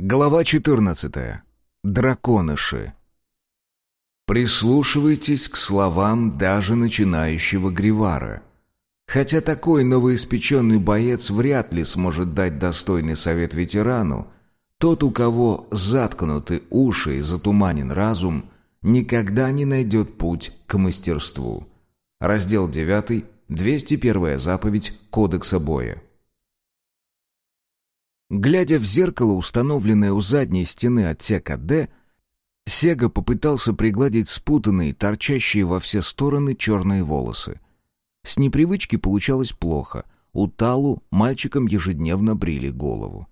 Глава 14. Драконыши. Прислушивайтесь к словам даже начинающего Гривара. Хотя такой новоиспеченный боец вряд ли сможет дать достойный совет ветерану, тот, у кого заткнуты уши и затуманен разум, никогда не найдет путь к мастерству. Раздел 9, 201 заповедь Кодекса боя. Глядя в зеркало, установленное у задней стены отсека «Д», Сега попытался пригладить спутанные, торчащие во все стороны черные волосы. С непривычки получалось плохо. У Талу мальчикам ежедневно брили голову.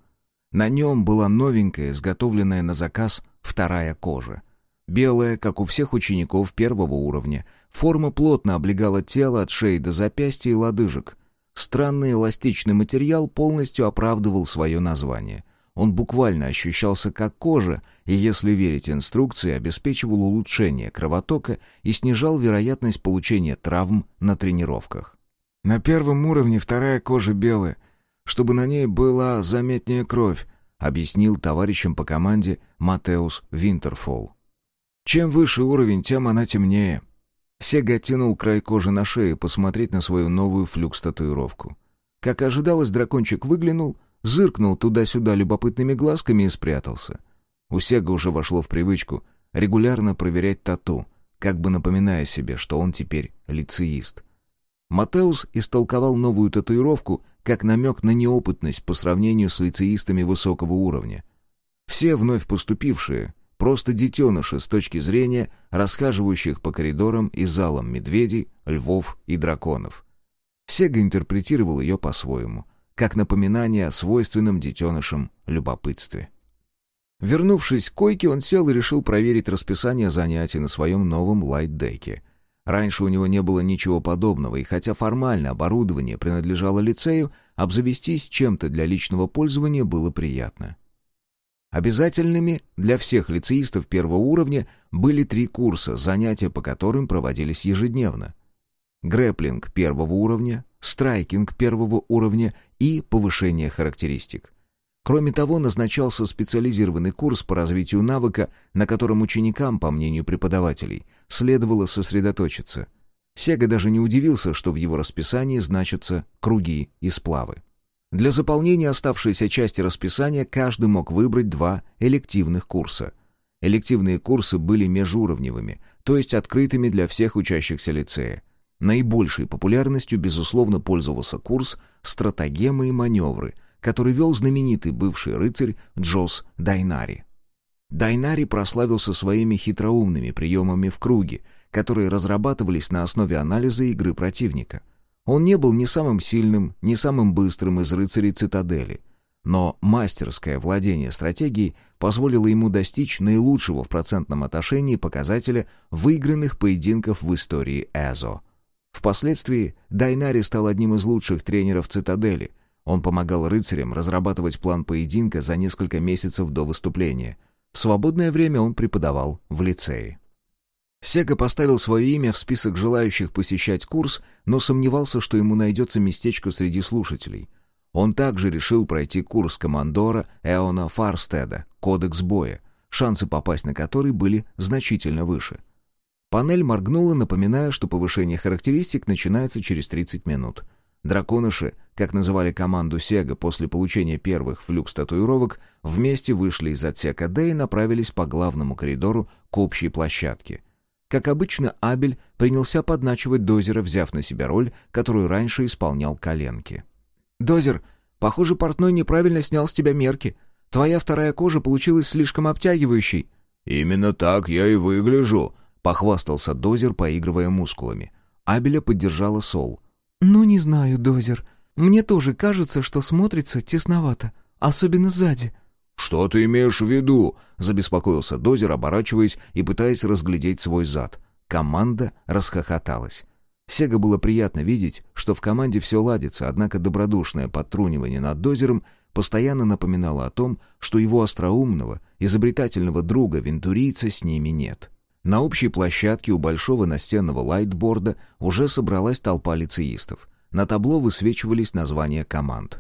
На нем была новенькая, изготовленная на заказ, вторая кожа. Белая, как у всех учеников первого уровня. Форма плотно облегала тело от шеи до запястья и лодыжек — Странный эластичный материал полностью оправдывал свое название. Он буквально ощущался как кожа, и, если верить инструкции, обеспечивал улучшение кровотока и снижал вероятность получения травм на тренировках. «На первом уровне вторая кожа белая, чтобы на ней была заметнее кровь», объяснил товарищам по команде Матеус Винтерфолл. «Чем выше уровень, тем она темнее. Сега оттянул край кожи на шее посмотреть на свою новую флюкс-татуировку. Как ожидалось, дракончик выглянул, зыркнул туда-сюда любопытными глазками и спрятался. У Сега уже вошло в привычку регулярно проверять тату, как бы напоминая себе, что он теперь лицеист. Матеус истолковал новую татуировку как намек на неопытность по сравнению с лицеистами высокого уровня. Все вновь поступившие Просто детеныши с точки зрения расхаживающих по коридорам и залам медведей, львов и драконов. Сега интерпретировал ее по-своему, как напоминание о свойственном детенышам любопытстве. Вернувшись к койке, он сел и решил проверить расписание занятий на своем новом лайт-деке. Раньше у него не было ничего подобного, и хотя формально оборудование принадлежало лицею, обзавестись чем-то для личного пользования было приятно. Обязательными для всех лицеистов первого уровня были три курса, занятия по которым проводились ежедневно. Грэплинг первого уровня, страйкинг первого уровня и повышение характеристик. Кроме того, назначался специализированный курс по развитию навыка, на котором ученикам, по мнению преподавателей, следовало сосредоточиться. Сега даже не удивился, что в его расписании значатся круги и сплавы. Для заполнения оставшейся части расписания каждый мог выбрать два элективных курса. Элективные курсы были межуровневыми, то есть открытыми для всех учащихся лицея. Наибольшей популярностью, безусловно, пользовался курс «Стратагемы и маневры», который вел знаменитый бывший рыцарь Джос Дайнари. Дайнари прославился своими хитроумными приемами в круге, которые разрабатывались на основе анализа игры противника — он не был ни самым сильным, ни самым быстрым из рыцарей цитадели. Но мастерское владение стратегией позволило ему достичь наилучшего в процентном отношении показателя выигранных поединков в истории Эзо. Впоследствии Дайнари стал одним из лучших тренеров цитадели. Он помогал рыцарям разрабатывать план поединка за несколько месяцев до выступления. В свободное время он преподавал в лицее. Сега поставил свое имя в список желающих посещать курс, но сомневался, что ему найдется местечко среди слушателей. Он также решил пройти курс командора Эона Фарстеда «Кодекс боя», шансы попасть на который были значительно выше. Панель моргнула, напоминая, что повышение характеристик начинается через 30 минут. Драконыши, как называли команду Сега после получения первых флюкс-татуировок, вместе вышли из отсека Д и направились по главному коридору к общей площадке. Как обычно, Абель принялся подначивать Дозера, взяв на себя роль, которую раньше исполнял коленки. «Дозер, похоже, портной неправильно снял с тебя мерки. Твоя вторая кожа получилась слишком обтягивающей». «Именно так я и выгляжу», — похвастался Дозер, поигрывая мускулами. Абеля поддержала Сол. «Ну, не знаю, Дозер. Мне тоже кажется, что смотрится тесновато, особенно сзади». «Что ты имеешь в виду?» — забеспокоился Дозер, оборачиваясь и пытаясь разглядеть свой зад. Команда расхохоталась. Сега было приятно видеть, что в команде все ладится, однако добродушное подтрунивание над Дозером постоянно напоминало о том, что его остроумного, изобретательного друга Вентурийца с ними нет. На общей площадке у большого настенного лайтборда уже собралась толпа лицеистов. На табло высвечивались названия команд.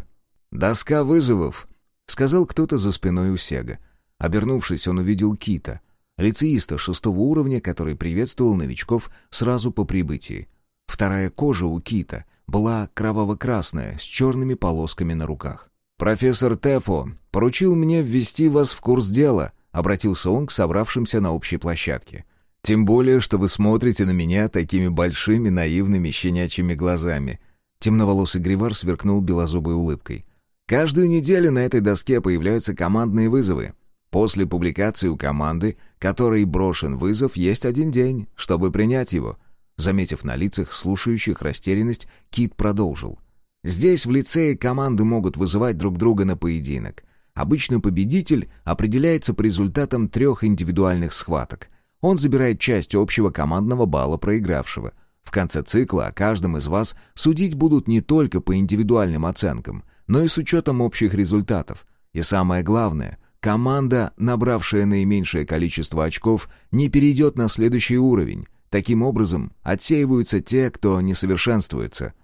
«Доска вызовов», — сказал кто-то за спиной у Сега. Обернувшись, он увидел Кита, лицеиста шестого уровня, который приветствовал новичков сразу по прибытии. Вторая кожа у Кита была кроваво-красная, с черными полосками на руках. «Профессор Тефо поручил мне ввести вас в курс дела», — обратился он к собравшимся на общей площадке. «Тем более, что вы смотрите на меня такими большими наивными щенячьими глазами». Темноволосый Гривар сверкнул белозубой улыбкой. «Каждую неделю на этой доске появляются командные вызовы. После публикации у команды, которой брошен вызов, есть один день, чтобы принять его. Заметив на лицах слушающих растерянность, Кит продолжил. Здесь в лицее команды могут вызывать друг друга на поединок. Обычно победитель определяется по результатам трех индивидуальных схваток. Он забирает часть общего командного балла проигравшего. В конце цикла о каждом из вас судить будут не только по индивидуальным оценкам, но и с учетом общих результатов. И самое главное, команда, набравшая наименьшее количество очков, не перейдет на следующий уровень. Таким образом, отсеиваются те, кто не совершенствуется.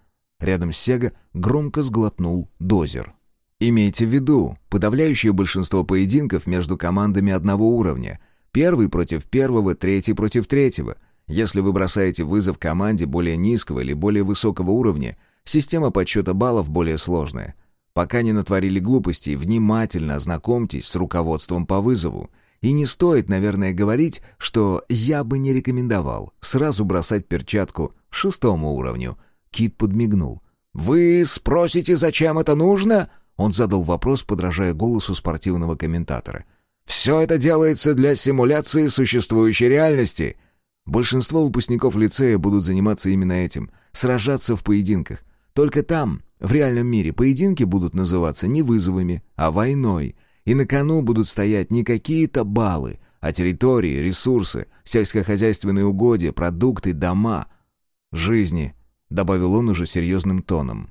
Рядом с Сега громко сглотнул дозер. Имейте в виду, подавляющее большинство поединков между командами одного уровня. Первый против первого, третий против третьего. Если вы бросаете вызов команде более низкого или более высокого уровня, система подсчета баллов более сложная. Пока не натворили глупостей, внимательно ознакомьтесь с руководством по вызову. И не стоит, наверное, говорить, что я бы не рекомендовал сразу бросать перчатку шестому уровню. Кит подмигнул. «Вы спросите, зачем это нужно?» Он задал вопрос, подражая голосу спортивного комментатора. «Все это делается для симуляции существующей реальности». Большинство выпускников лицея будут заниматься именно этим — сражаться в поединках. Только там, в реальном мире, поединки будут называться не вызовами, а войной. И на кону будут стоять не какие-то баллы, а территории, ресурсы, сельскохозяйственные угодья, продукты, дома. Жизни, добавил он уже серьезным тоном.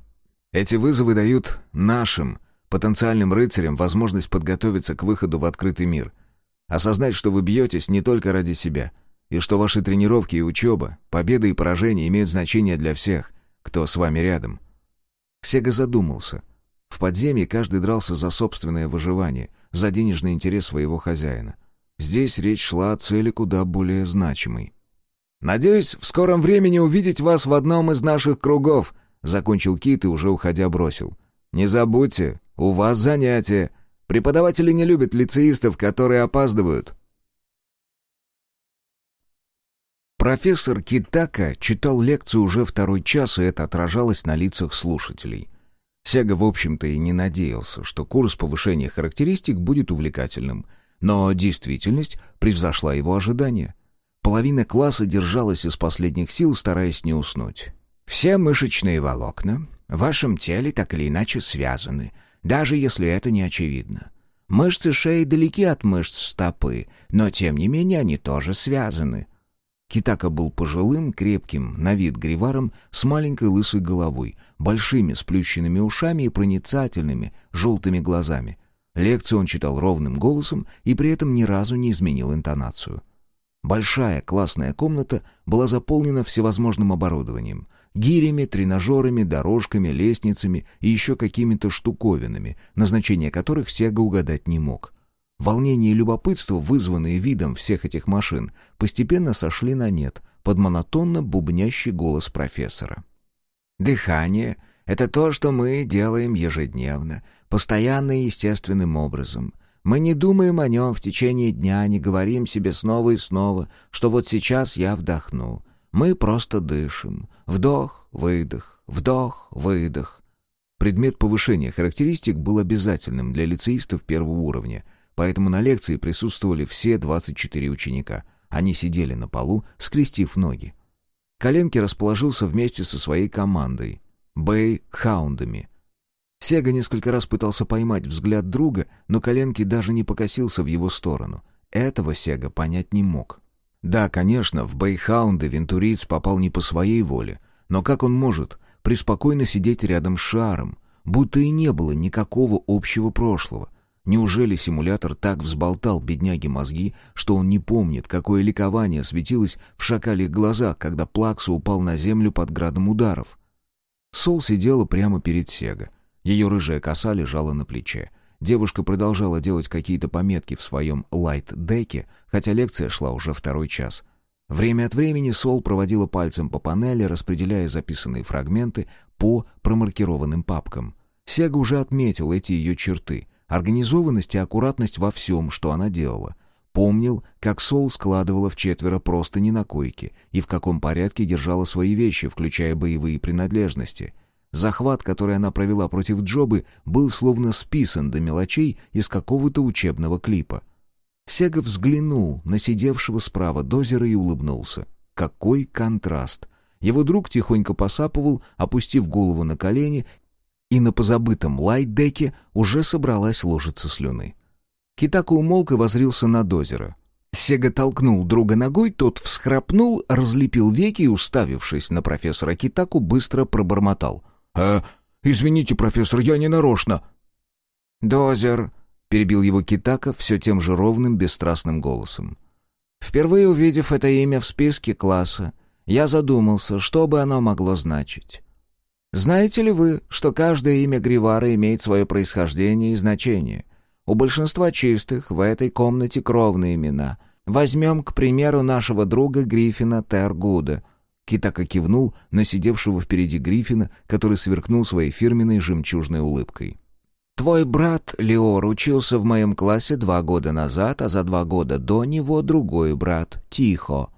Эти вызовы дают нашим, потенциальным рыцарям возможность подготовиться к выходу в открытый мир. Осознать, что вы бьетесь не только ради себя, и что ваши тренировки и учеба, победы и поражения имеют значение для всех, кто с вами рядом. Сега задумался. В подземье каждый дрался за собственное выживание, за денежный интерес своего хозяина. Здесь речь шла о цели куда более значимой. «Надеюсь, в скором времени увидеть вас в одном из наших кругов», — закончил Кит и уже уходя бросил. «Не забудьте, у вас занятия. Преподаватели не любят лицеистов, которые опаздывают». Профессор Китака читал лекцию уже второй час, и это отражалось на лицах слушателей. Сега, в общем-то, и не надеялся, что курс повышения характеристик будет увлекательным, но действительность превзошла его ожидания. Половина класса держалась из последних сил, стараясь не уснуть. «Все мышечные волокна в вашем теле так или иначе связаны, даже если это не очевидно. Мышцы шеи далеки от мышц стопы, но тем не менее они тоже связаны. Китака был пожилым, крепким, на вид гриваром, с маленькой лысой головой, большими сплющенными ушами и проницательными, желтыми глазами. Лекцию он читал ровным голосом и при этом ни разу не изменил интонацию. Большая классная комната была заполнена всевозможным оборудованием. Гирями, тренажерами, дорожками, лестницами и еще какими-то штуковинами, назначение которых Сега угадать не мог. Волнение и любопытство, вызванные видом всех этих машин, постепенно сошли на нет под монотонно бубнящий голос профессора. «Дыхание — это то, что мы делаем ежедневно, постоянно и естественным образом. Мы не думаем о нем в течение дня, не говорим себе снова и снова, что вот сейчас я вдохну. Мы просто дышим. Вдох, выдох, вдох, выдох. Предмет повышения характеристик был обязательным для лицеистов первого уровня — поэтому на лекции присутствовали все 24 ученика. Они сидели на полу, скрестив ноги. Коленки расположился вместе со своей командой — Бэй-хаундами. Сега несколько раз пытался поймать взгляд друга, но Коленки даже не покосился в его сторону. Этого Сега понять не мог. Да, конечно, в Бэйхаунды Вентуриц попал не по своей воле, но как он может преспокойно сидеть рядом с Шаром, будто и не было никакого общего прошлого — Неужели симулятор так взболтал бедняге мозги, что он не помнит, какое ликование светилось в шакалих глазах, когда Плакса упал на землю под градом ударов? Сол сидела прямо перед Сега. Ее рыжая коса лежала на плече. Девушка продолжала делать какие-то пометки в своем лайт-деке, хотя лекция шла уже второй час. Время от времени Сол проводила пальцем по панели, распределяя записанные фрагменты по промаркированным папкам. Сега уже отметил эти ее черты — организованность и аккуратность во всем, что она делала. Помнил, как Сол складывала в четверо просто не на койке и в каком порядке держала свои вещи, включая боевые принадлежности. Захват, который она провела против Джобы, был словно списан до мелочей из какого-то учебного клипа. Сега взглянул на сидевшего справа дозера и улыбнулся. Какой контраст! Его друг тихонько посапывал, опустив голову на колени, и на позабытом лайт-деке уже собралась ложиться слюны. Китаку умолк и возрился на дозера. Сега толкнул друга ногой, тот всхрапнул, разлепил веки и, уставившись на профессора Китаку, быстро пробормотал. «Э, извините, профессор, я не нарочно». «Дозер», — перебил его Китака все тем же ровным, бесстрастным голосом. «Впервые увидев это имя в списке класса, я задумался, что бы оно могло значить. Знаете ли вы, что каждое имя Гривара имеет свое происхождение и значение? У большинства чистых в этой комнате кровные имена. Возьмем, к примеру, нашего друга Гриффина Тергуда. Китака кивнул на сидевшего впереди Гриффина, который сверкнул своей фирменной жемчужной улыбкой. «Твой брат Леор учился в моем классе два года назад, а за два года до него другой брат, Тихо.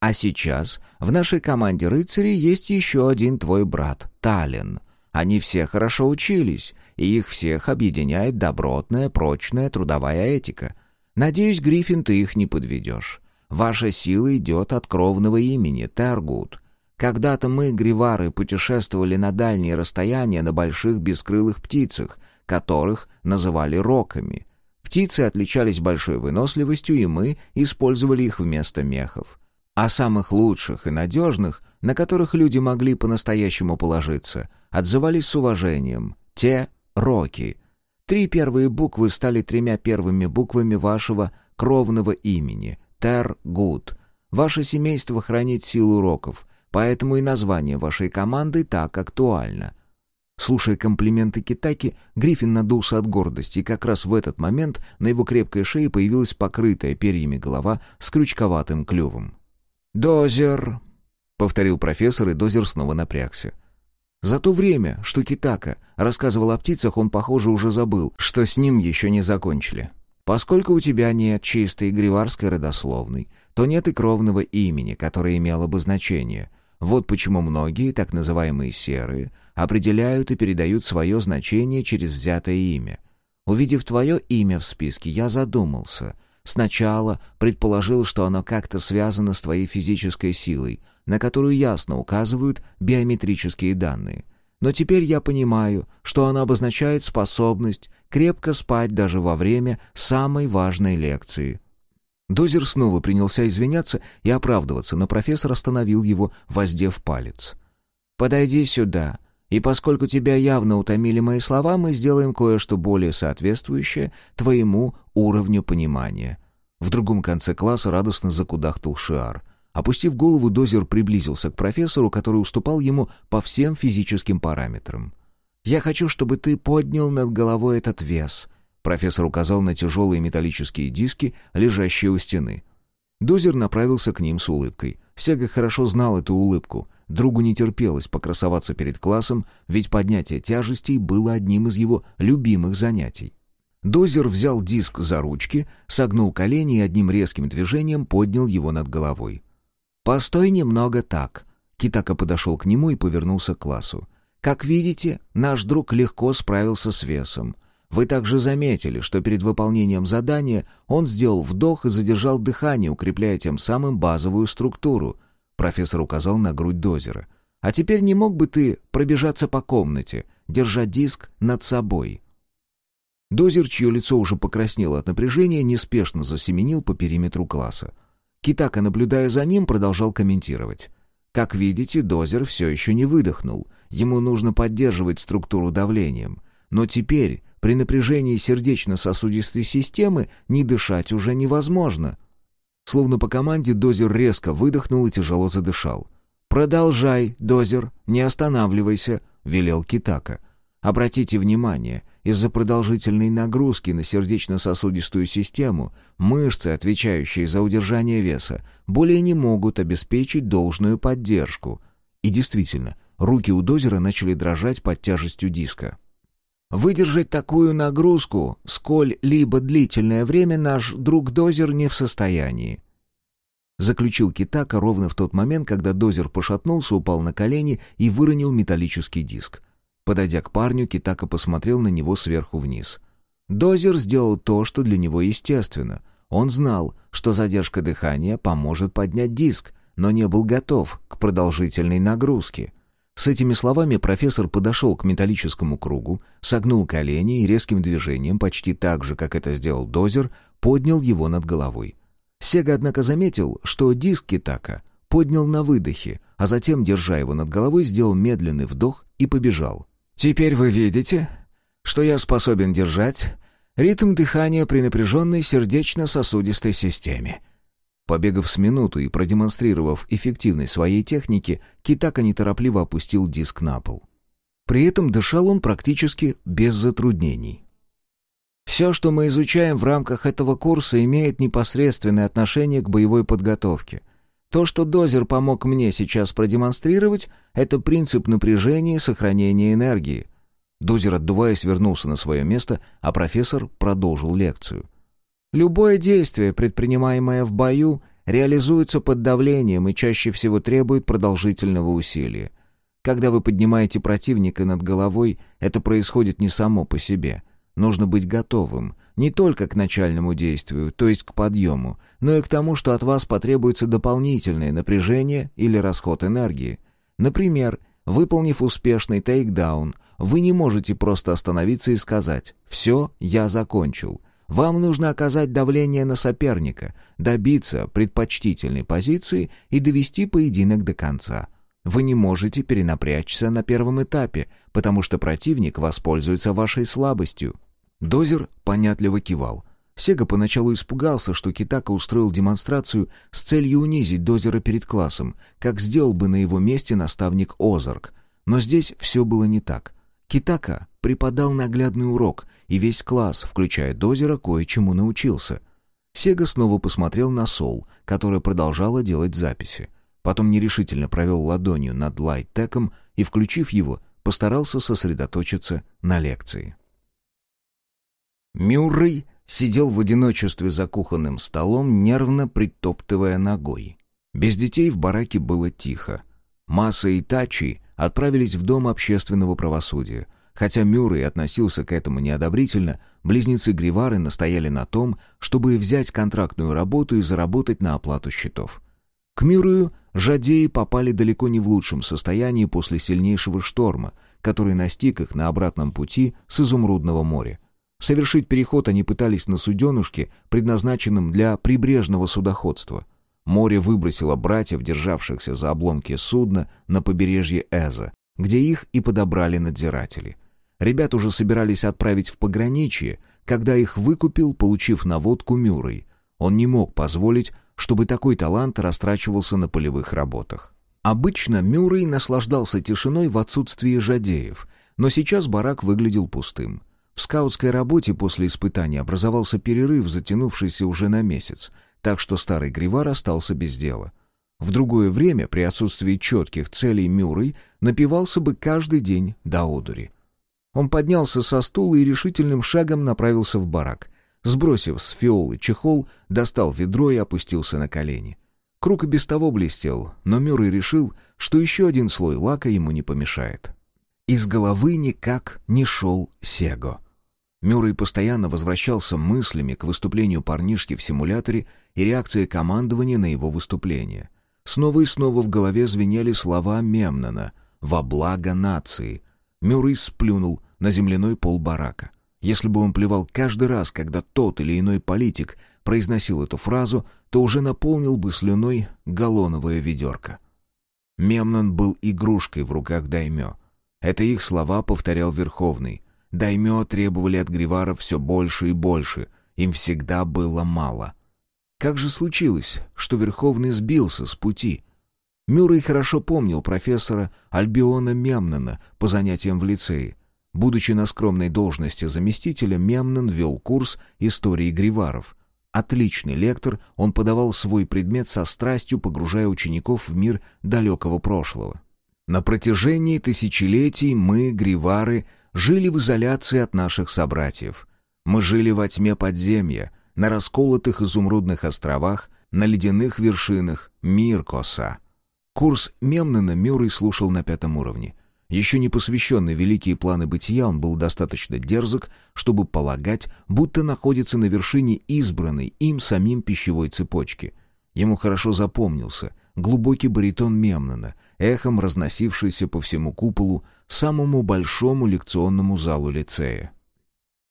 А сейчас в нашей команде рыцарей есть еще один твой брат, Таллин. Они все хорошо учились, и их всех объединяет добротная, прочная трудовая этика. Надеюсь, Гриффин, ты их не подведешь. Ваша сила идет от кровного имени Тергут. Когда-то мы, гривары, путешествовали на дальние расстояния на больших бескрылых птицах, которых называли роками. Птицы отличались большой выносливостью, и мы использовали их вместо мехов. А самых лучших и надежных, на которых люди могли по-настоящему положиться, отзывались с уважением. Те — роки. Три первые буквы стали тремя первыми буквами вашего кровного имени — Тер-Гуд. Ваше семейство хранит силу роков, поэтому и название вашей команды так актуально. Слушая комплименты Китаки, Гриффин надулся от гордости, и как раз в этот момент на его крепкой шее появилась покрытая перьями голова с крючковатым клювом. «Дозер», — повторил профессор, и Дозер снова напрягся. За то время, что Китака рассказывал о птицах, он, похоже, уже забыл, что с ним еще не закончили. Поскольку у тебя нет чистой гриварской родословной, то нет и кровного имени, которое имело бы значение. Вот почему многие, так называемые серые, определяют и передают свое значение через взятое имя. Увидев твое имя в списке, я задумался. Сначала предположил, что оно как-то связано с твоей физической силой, на которую ясно указывают биометрические данные — но теперь я понимаю, что оно обозначает способность крепко спать даже во время самой важной лекции. Дозер снова принялся извиняться и оправдываться, но профессор остановил его, воздев палец. «Подойди сюда, и поскольку тебя явно утомили мои слова, мы сделаем кое-что более соответствующее твоему уровню понимания». В другом конце класса радостно закудахтал Шиар. Опустив голову, Дозер приблизился к профессору, который уступал ему по всем физическим параметрам. «Я хочу, чтобы ты поднял над головой этот вес», — профессор указал на тяжелые металлические диски, лежащие у стены. Дозер направился к ним с улыбкой. Сега хорошо знал эту улыбку. Другу не терпелось покрасоваться перед классом, ведь поднятие тяжестей было одним из его любимых занятий. Дозер взял диск за ручки, согнул колени и одним резким движением поднял его над головой. «Постой немного так». Китака подошел к нему и повернулся к классу. «Как видите, наш друг легко справился с весом. Вы также заметили, что перед выполнением задания он сделал вдох и задержал дыхание, укрепляя тем самым базовую структуру». Профессор указал на грудь дозера. «А теперь не мог бы ты пробежаться по комнате, держа диск над собой?» Дозер, чье лицо уже покраснело от напряжения, неспешно засеменил по периметру класса. Китака, наблюдая за ним, продолжал комментировать. Как видите, дозер все еще не выдохнул. Ему нужно поддерживать структуру давлением. Но теперь, при напряжении сердечно-сосудистой системы, не дышать уже невозможно. Словно по команде дозер резко выдохнул и тяжело задышал. «Продолжай, дозер, не останавливайся», — велел Китака. «Обратите внимание, Из-за продолжительной нагрузки на сердечно-сосудистую систему мышцы, отвечающие за удержание веса, более не могут обеспечить должную поддержку. И действительно, руки у дозера начали дрожать под тяжестью диска. Выдержать такую нагрузку сколь-либо длительное время наш друг-дозер не в состоянии. Заключил Китака ровно в тот момент, когда дозер пошатнулся, упал на колени и выронил металлический диск. Подойдя к парню, Китака посмотрел на него сверху вниз. Дозер сделал то, что для него естественно. Он знал, что задержка дыхания поможет поднять диск, но не был готов к продолжительной нагрузке. С этими словами профессор подошел к металлическому кругу, согнул колени и резким движением, почти так же, как это сделал дозер, поднял его над головой. Сега, однако, заметил, что диск Китака поднял на выдохе, а затем, держа его над головой, сделал медленный вдох и побежал. «Теперь вы видите, что я способен держать ритм дыхания при напряженной сердечно-сосудистой системе», Побегав с минуту и продемонстрировав эффективность своей техники, Китака неторопливо опустил диск на пол. При этом дышал он практически без затруднений. Все, что мы изучаем в рамках этого курса, имеет непосредственное отношение к боевой подготовке. То, что дозер помог мне сейчас продемонстрировать, это принцип напряжения и сохранения энергии. Дозер, отдуваясь, вернулся на свое место, а профессор продолжил лекцию. Любое действие, предпринимаемое в бою, реализуется под давлением и чаще всего требует продолжительного усилия. Когда вы поднимаете противника над головой, это происходит не само по себе. Нужно быть готовым не только к начальному действию, то есть к подъему, но и к тому, что от вас потребуется дополнительное напряжение или расход энергии. Например, выполнив успешный тейкдаун, вы не можете просто остановиться и сказать «все, я закончил», вам нужно оказать давление на соперника, добиться предпочтительной позиции и довести поединок до конца. Вы не можете перенапрячься на первом этапе, потому что противник воспользуется вашей слабостью. Дозер понятливо кивал. Сега поначалу испугался, что Китака устроил демонстрацию с целью унизить Дозера перед классом, как сделал бы на его месте наставник Озарк. Но здесь все было не так. Китака преподал наглядный урок, и весь класс, включая Дозера, кое-чему научился. Сега снова посмотрел на Сол, которая продолжала делать записи. Потом нерешительно провел ладонью над лайттеком и, включив его, постарался сосредоточиться на лекции. Мюррей сидел в одиночестве за кухонным столом, нервно притоптывая ногой. Без детей в бараке было тихо. Масса и Тачи отправились в Дом общественного правосудия — Хотя Мюррей относился к этому неодобрительно, близнецы Гривары настояли на том, чтобы взять контрактную работу и заработать на оплату счетов. К Мюррею жадеи попали далеко не в лучшем состоянии после сильнейшего шторма, который настиг их на обратном пути с Изумрудного моря. Совершить переход они пытались на суденушке, предназначенном для прибрежного судоходства. Море выбросило братьев, державшихся за обломки судна, на побережье Эза, где их и подобрали надзиратели — Ребят уже собирались отправить в пограничье, когда их выкупил, получив наводку Мюррей. Он не мог позволить, чтобы такой талант растрачивался на полевых работах. Обычно Мюррей наслаждался тишиной в отсутствии жадеев, но сейчас барак выглядел пустым. В скаутской работе после испытания образовался перерыв, затянувшийся уже на месяц, так что старый Гривар остался без дела. В другое время, при отсутствии четких целей Мюррей, напивался бы каждый день до одури. Он поднялся со стула и решительным шагом направился в барак. Сбросив с фиолы чехол, достал ведро и опустился на колени. Круг и без того блестел, но Мюррей решил, что еще один слой лака ему не помешает. Из головы никак не шел Сего. Мюррей постоянно возвращался мыслями к выступлению парнишки в симуляторе и реакции командования на его выступление. Снова и снова в голове звенели слова Мемнона «Во благо нации», Мюррей сплюнул на земляной пол барака. Если бы он плевал каждый раз, когда тот или иной политик произносил эту фразу, то уже наполнил бы слюной галлоновое ведерко. Мемнон был игрушкой в руках Даймё. Это их слова повторял Верховный. Даймё требовали от Гриваров все больше и больше, им всегда было мало. Как же случилось, что Верховный сбился с пути? Мюррей хорошо помнил профессора Альбиона Мемнона по занятиям в лицее. Будучи на скромной должности заместителя, Мемнон вел курс истории гриваров. Отличный лектор, он подавал свой предмет со страстью, погружая учеников в мир далекого прошлого. На протяжении тысячелетий мы, гривары, жили в изоляции от наших собратьев. Мы жили во тьме подземья, на расколотых изумрудных островах, на ледяных вершинах Миркоса. Курс Мемнона Мюррей слушал на пятом уровне. Еще не посвященный великие планы бытия, он был достаточно дерзок, чтобы полагать, будто находится на вершине избранной им самим пищевой цепочки. Ему хорошо запомнился глубокий баритон Мемнона, эхом разносившийся по всему куполу, самому большому лекционному залу лицея.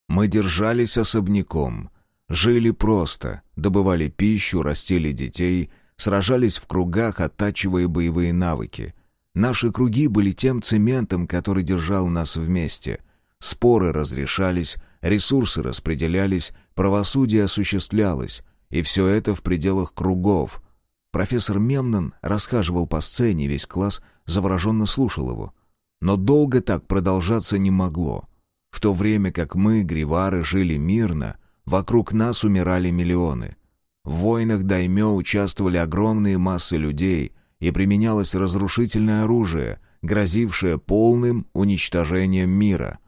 Мы держались особняком, жили просто, добывали пищу, растили детей, сражались в кругах, оттачивая боевые навыки. Наши круги были тем цементом, который держал нас вместе. Споры разрешались, ресурсы распределялись, правосудие осуществлялось, и все это в пределах кругов. Профессор Мемнон расхаживал по сцене, весь класс завороженно слушал его. Но долго так продолжаться не могло. В то время как мы, гривары, жили мирно, вокруг нас умирали миллионы. В войнах Даймё участвовали огромные массы людей, и применялось разрушительное оружие, грозившее полным уничтожением мира.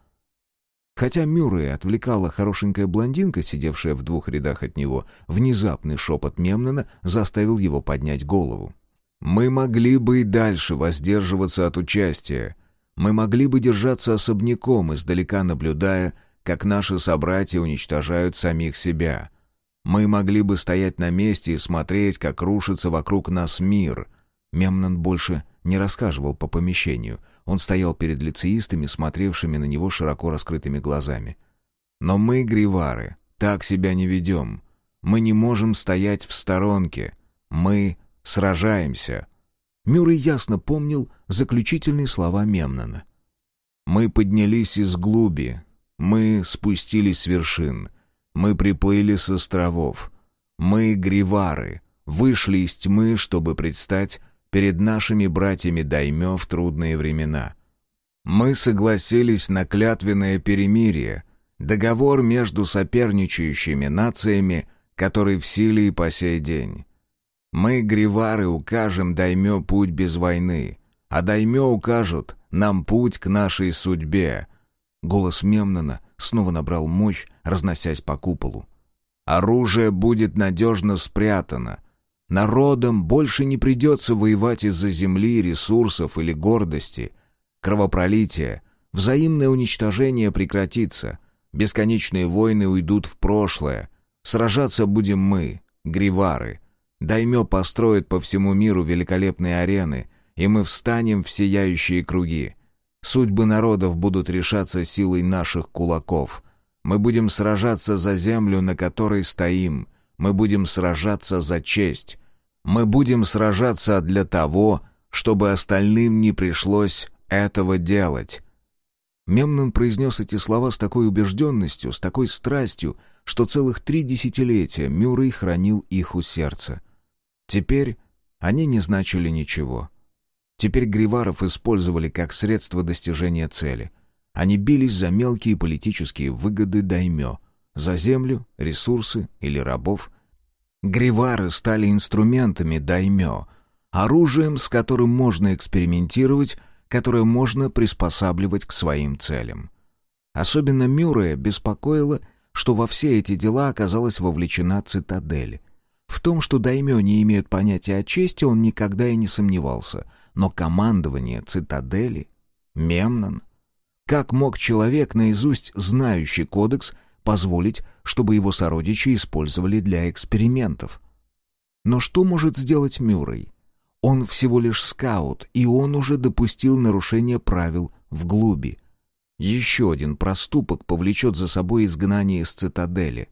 Хотя Мюррей отвлекала хорошенькая блондинка, сидевшая в двух рядах от него, внезапный шепот Мемнона заставил его поднять голову. «Мы могли бы и дальше воздерживаться от участия. Мы могли бы держаться особняком, издалека наблюдая, как наши собратья уничтожают самих себя. Мы могли бы стоять на месте и смотреть, как рушится вокруг нас мир, Мемнон больше не рассказывал по помещению. Он стоял перед лицеистами, смотревшими на него широко раскрытыми глазами. «Но мы, гривары, так себя не ведем. Мы не можем стоять в сторонке. Мы сражаемся». Мюррей ясно помнил заключительные слова Мемнона. «Мы поднялись из глуби, мы спустились с вершин, мы приплыли с островов, мы, гривары, вышли из тьмы, чтобы предстать перед нашими братьями Даймё в трудные времена. Мы согласились на клятвенное перемирие, договор между соперничающими нациями, который в силе и по сей день. Мы, гривары, укажем Даймё путь без войны, а Даймё укажут нам путь к нашей судьбе. Голос Мемнона снова набрал мощь, разносясь по куполу. Оружие будет надежно спрятано — Народам больше не придется воевать из-за земли, ресурсов или гордости. Кровопролитие, взаимное уничтожение прекратится. Бесконечные войны уйдут в прошлое. Сражаться будем мы, гривары. Даймё построит по всему миру великолепные арены, и мы встанем в сияющие круги. Судьбы народов будут решаться силой наших кулаков. Мы будем сражаться за землю, на которой стоим — мы будем сражаться за честь. Мы будем сражаться для того, чтобы остальным не пришлось этого делать». Мемнон произнес эти слова с такой убежденностью, с такой страстью, что целых три десятилетия Мюррей хранил их у сердца. Теперь они не значили ничего. Теперь Гриваров использовали как средство достижения цели. Они бились за мелкие политические выгоды даймё — за землю, ресурсы или рабов. Гривары стали инструментами даймё, оружием, с которым можно экспериментировать, которое можно приспосабливать к своим целям. Особенно Мюррея беспокоило, что во все эти дела оказалась вовлечена цитадель. В том, что даймё не имеют понятия о чести, он никогда и не сомневался, но командование цитадели... Мемнон... Как мог человек, наизусть знающий кодекс, позволить, чтобы его сородичи использовали для экспериментов. Но что может сделать Мюррей? Он всего лишь скаут, и он уже допустил нарушение правил в глуби. Еще один проступок повлечет за собой изгнание из цитадели.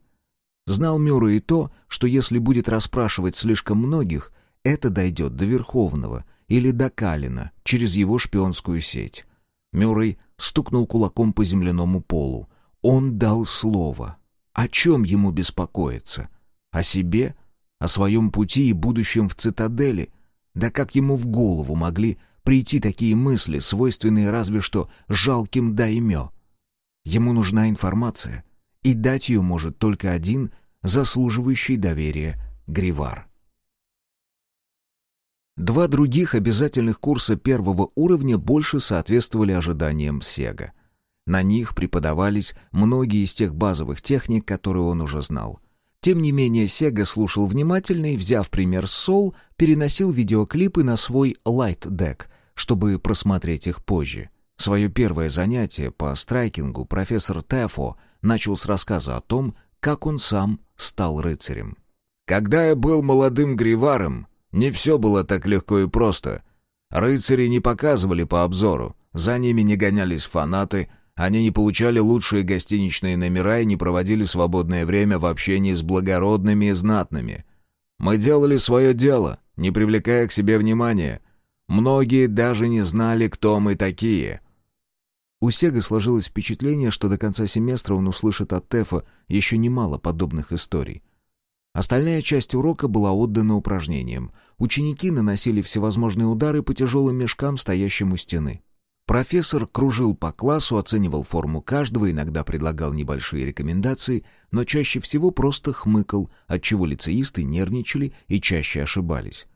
Знал Мюррей и то, что если будет расспрашивать слишком многих, это дойдет до Верховного или до Калина через его шпионскую сеть. Мюррей стукнул кулаком по земляному полу. Он дал слово. О чем ему беспокоиться? О себе? О своем пути и будущем в цитадели? Да как ему в голову могли прийти такие мысли, свойственные разве что жалким даймё? Ему нужна информация, и дать ее может только один заслуживающий доверия Гривар. Два других обязательных курса первого уровня больше соответствовали ожиданиям Сега. На них преподавались многие из тех базовых техник, которые он уже знал. Тем не менее, Сега слушал внимательно и, взяв пример с Сол, переносил видеоклипы на свой Light Deck, чтобы просмотреть их позже. Свое первое занятие по страйкингу профессор Тефо начал с рассказа о том, как он сам стал рыцарем. «Когда я был молодым гриваром, не все было так легко и просто. Рыцари не показывали по обзору, за ними не гонялись фанаты, они не получали лучшие гостиничные номера и не проводили свободное время в общении с благородными и знатными. Мы делали свое дело, не привлекая к себе внимания. Многие даже не знали, кто мы такие». У Сега сложилось впечатление, что до конца семестра он услышит от Тефа еще немало подобных историй. Остальная часть урока была отдана упражнениям. Ученики наносили всевозможные удары по тяжелым мешкам, стоящим у стены. Профессор кружил по классу, оценивал форму каждого, иногда предлагал небольшие рекомендации, но чаще всего просто хмыкал, отчего лицеисты нервничали и чаще ошибались.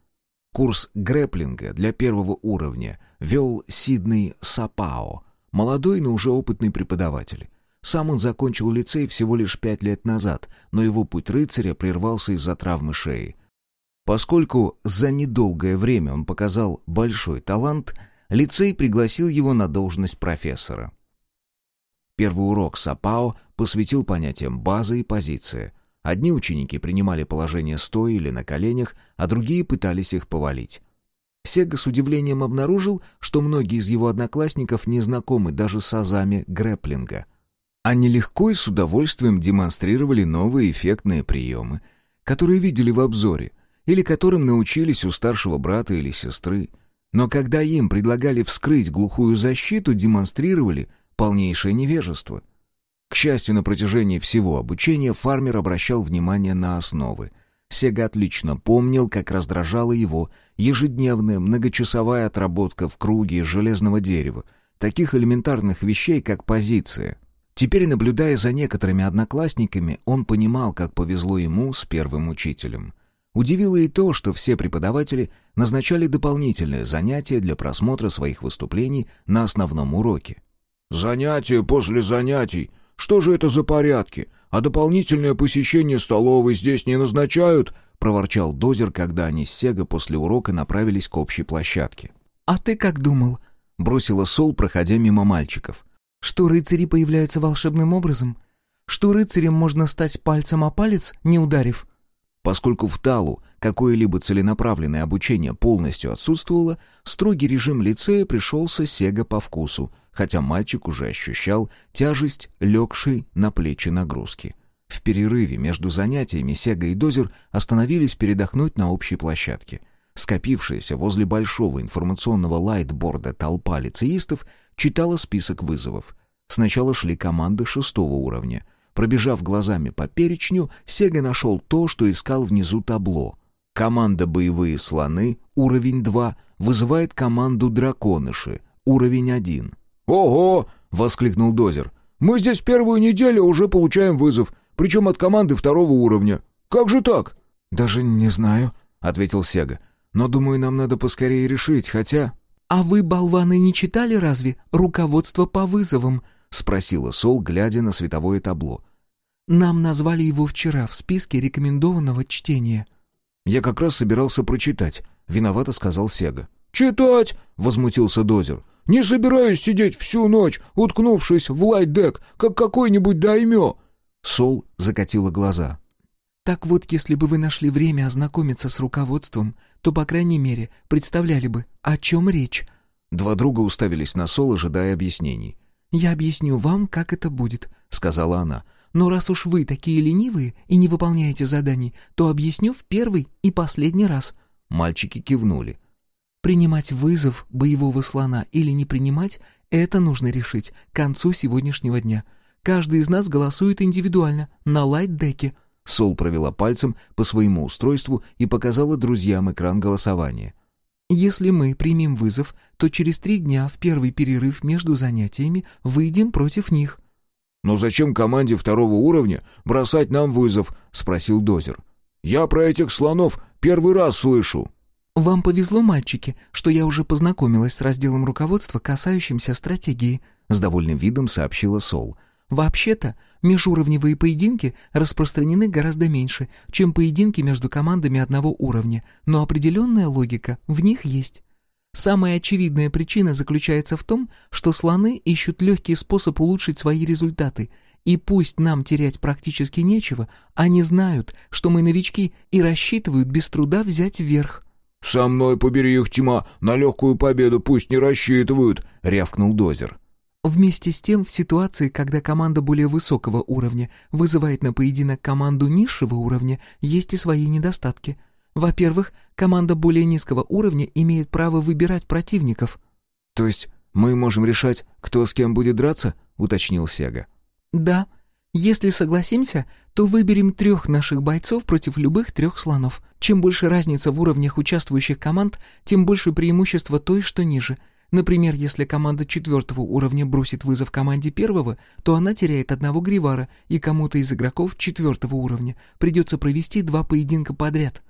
Курс грэплинга для первого уровня вел Сидней Сапао, молодой, но уже опытный преподаватель. Сам он закончил лицей всего лишь пять лет назад, но его путь рыцаря прервался из-за травмы шеи. Поскольку за недолгое время он показал большой талант, лицей пригласил его на должность профессора. Первый урок Сапао посвятил понятиям база и позиция. Одни ученики принимали положение стоя или на коленях, а другие пытались их повалить. Сега с удивлением обнаружил, что многие из его одноклассников не знакомы даже с азами грэплинга. Они легко и с удовольствием демонстрировали новые эффектные приемы, которые видели в обзоре, или которым научились у старшего брата или сестры. Но когда им предлагали вскрыть глухую защиту, демонстрировали полнейшее невежество. К счастью, на протяжении всего обучения фармер обращал внимание на основы. Сега отлично помнил, как раздражала его ежедневная многочасовая отработка в круге железного дерева, таких элементарных вещей, как позиция — Теперь, наблюдая за некоторыми одноклассниками, он понимал, как повезло ему с первым учителем. Удивило и то, что все преподаватели назначали дополнительные занятия для просмотра своих выступлений на основном уроке. «Занятия после занятий? Что же это за порядки? А дополнительное посещение столовой здесь не назначают?» — проворчал Дозер, когда они с Сега после урока направились к общей площадке. «А ты как думал?» — бросила Сол, проходя мимо мальчиков. Что рыцари появляются волшебным образом? Что рыцарем можно стать пальцем о палец, не ударив? Поскольку в Талу какое-либо целенаправленное обучение полностью отсутствовало, строгий режим лицея пришелся Сега по вкусу, хотя мальчик уже ощущал тяжесть, легшей на плечи нагрузки. В перерыве между занятиями Сега и Дозер остановились передохнуть на общей площадке. Скопившаяся возле большого информационного лайтборда толпа лицеистов читала список вызовов. Сначала шли команды шестого уровня. Пробежав глазами по перечню, Сега нашел то, что искал внизу табло. Команда «Боевые слоны», уровень 2, вызывает команду «Драконыши», уровень 1. «Ого!» — воскликнул Дозер. «Мы здесь первую неделю уже получаем вызов, причем от команды второго уровня. Как же так?» «Даже не знаю», — ответил Сега. «Но думаю, нам надо поскорее решить, хотя...» «А вы, болваны, не читали разве руководство по вызовам?» — спросила Сол, глядя на световое табло. «Нам назвали его вчера в списке рекомендованного чтения». «Я как раз собирался прочитать», — виновато сказал Сега. «Читать!» — возмутился Дозер. «Не собираюсь сидеть всю ночь, уткнувшись в лайт-дек, как какой-нибудь даймё!» Сол закатила глаза. «Так вот, если бы вы нашли время ознакомиться с руководством, то, по крайней мере, представляли бы, о чем речь». Два друга уставились на Сол, ожидая объяснений. «Я объясню вам, как это будет», — сказала она. «Но раз уж вы такие ленивые и не выполняете заданий, то объясню в первый и последний раз». Мальчики кивнули. «Принимать вызов боевого слона или не принимать — это нужно решить к концу сегодняшнего дня. Каждый из нас голосует индивидуально, на лайт-деке». Сол провела пальцем по своему устройству и показала друзьям экран голосования. «Если мы примем вызов, то через три дня в первый перерыв между занятиями выйдем против них». «Но зачем команде второго уровня бросать нам вызов?» — спросил Дозер. «Я про этих слонов первый раз слышу». «Вам повезло, мальчики, что я уже познакомилась с разделом руководства, касающимся стратегии», — с довольным видом сообщила Сол. «Вообще-то, межуровневые поединки распространены гораздо меньше, чем поединки между командами одного уровня, но определенная логика в них есть. Самая очевидная причина заключается в том, что слоны ищут легкий способ улучшить свои результаты, и пусть нам терять практически нечего, они знают, что мы новички и рассчитывают без труда взять верх». «Со мной побери их тьма, на легкую победу пусть не рассчитывают», — рявкнул Дозер. Вместе с тем, в ситуации, когда команда более высокого уровня вызывает на поединок команду низшего уровня, есть и свои недостатки. Во-первых, команда более низкого уровня имеет право выбирать противников. «То есть мы можем решать, кто с кем будет драться?» — уточнил Сега. «Да. Если согласимся, то выберем трех наших бойцов против любых трех слонов. Чем больше разница в уровнях участвующих команд, тем больше преимущество той, что ниже. Например, если команда четвертого уровня бросит вызов команде первого, то она теряет одного гривара, и кому-то из игроков четвертого уровня придется провести два поединка подряд.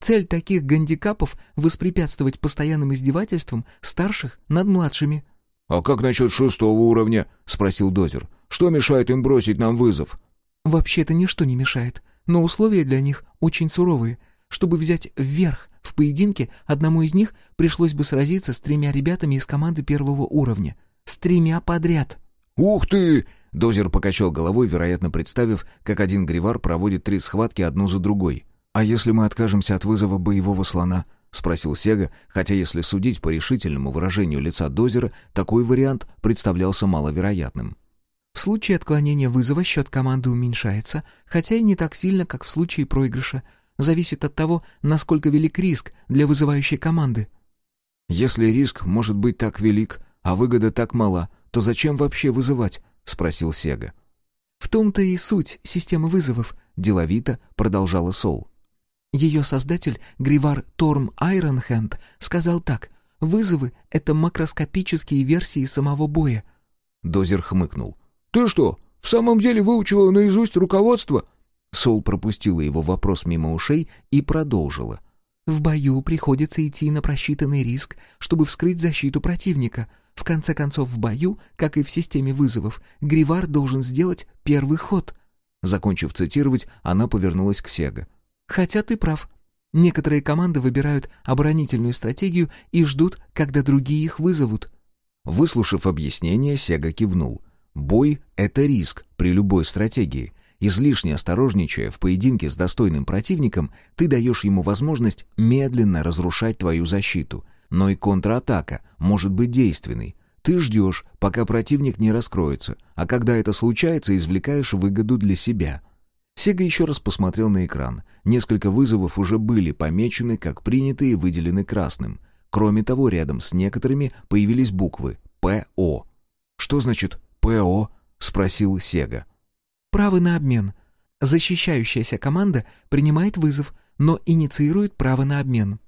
Цель таких гандикапов — воспрепятствовать постоянным издевательствам старших над младшими. «А как насчет шестого уровня?» — спросил Дозер. «Что мешает им бросить нам вызов?» «Вообще-то ничто не мешает, но условия для них очень суровые. Чтобы взять вверх в поединке, одному из них пришлось бы сразиться с тремя ребятами из команды первого уровня. С тремя подряд. «Ух ты!» — Дозер покачал головой, вероятно, представив, как один гривар проводит три схватки одну за другой. «А если мы откажемся от вызова боевого слона?» — спросил Сега, хотя если судить по решительному выражению лица Дозера, такой вариант представлялся маловероятным. В случае отклонения вызова счет команды уменьшается, хотя и не так сильно, как в случае проигрыша, зависит от того, насколько велик риск для вызывающей команды. «Если риск может быть так велик, а выгода так мала, то зачем вообще вызывать?» — спросил Сега. «В том-то и суть системы вызовов», — деловито продолжала Сол. Ее создатель, Гривар Торм Айронхенд, сказал так, «Вызовы — это макроскопические версии самого боя». Дозер хмыкнул. «Ты что, в самом деле выучила наизусть руководство?» Сол пропустила его вопрос мимо ушей и продолжила. «В бою приходится идти на просчитанный риск, чтобы вскрыть защиту противника. В конце концов, в бою, как и в системе вызовов, Гривар должен сделать первый ход». Закончив цитировать, она повернулась к Сега. «Хотя ты прав. Некоторые команды выбирают оборонительную стратегию и ждут, когда другие их вызовут». Выслушав объяснение, Сега кивнул. «Бой — это риск при любой стратегии. Излишне осторожничая в поединке с достойным противником, ты даешь ему возможность медленно разрушать твою защиту. Но и контратака может быть действенной. Ты ждешь, пока противник не раскроется, а когда это случается, извлекаешь выгоду для себя. Сега еще раз посмотрел на экран. Несколько вызовов уже были помечены как принятые и выделены красным. Кроме того, рядом с некоторыми появились буквы «ПО». «Что значит «ПО»?» — спросил Сега. Право на обмен. Защищающаяся команда принимает вызов, но инициирует право на обмен.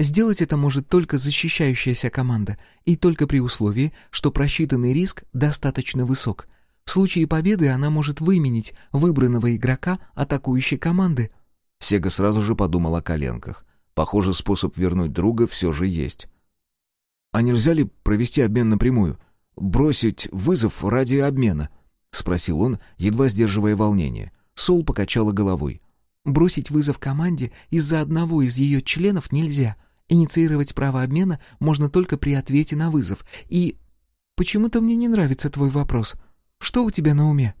Сделать это может только защищающаяся команда, и только при условии, что просчитанный риск достаточно высок. В случае победы она может выменить выбранного игрока атакующей команды. Сега сразу же подумал о коленках. Похоже, способ вернуть друга все же есть. «А нельзя ли провести обмен напрямую? Бросить вызов ради обмена?» — спросил он, едва сдерживая волнение. Сол покачала головой. «Бросить вызов команде из-за одного из ее членов нельзя. Инициировать право обмена можно только при ответе на вызов. И... Почему-то мне не нравится твой вопрос. Что у тебя на уме?»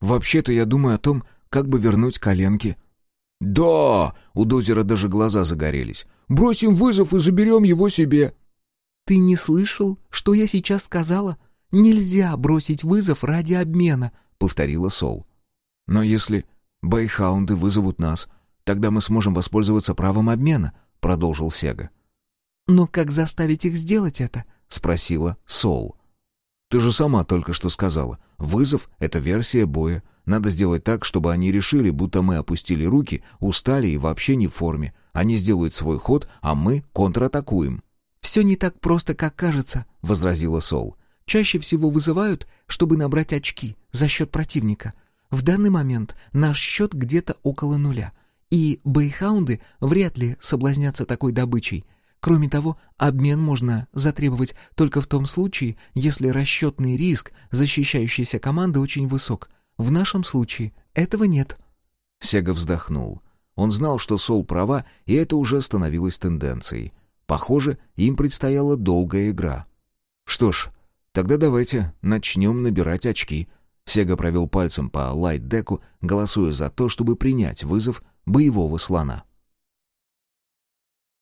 «Вообще-то я думаю о том, как бы вернуть коленки». «Да!» — у Дозера даже глаза загорелись. «Бросим вызов и заберем его себе». «Ты не слышал, что я сейчас сказала?» «Нельзя бросить вызов ради обмена», — повторила Сол. «Но если байхаунды вызовут нас, тогда мы сможем воспользоваться правом обмена», — продолжил Сега. «Но как заставить их сделать это?» — спросила Сол. «Ты же сама только что сказала. Вызов — это версия боя. Надо сделать так, чтобы они решили, будто мы опустили руки, устали и вообще не в форме. Они сделают свой ход, а мы контратакуем». «Все не так просто, как кажется», — возразила Сол. Чаще всего вызывают, чтобы набрать очки за счет противника. В данный момент наш счет где-то около нуля, и бейхаунды вряд ли соблазнятся такой добычей. Кроме того, обмен можно затребовать только в том случае, если расчетный риск защищающейся команды очень высок. В нашем случае этого нет. Сега вздохнул. Он знал, что Сол права, и это уже становилось тенденцией. Похоже, им предстояла долгая игра. Что ж, тогда давайте начнем набирать очки. Сега провел пальцем по лайт-деку, голосуя за то, чтобы принять вызов боевого слона.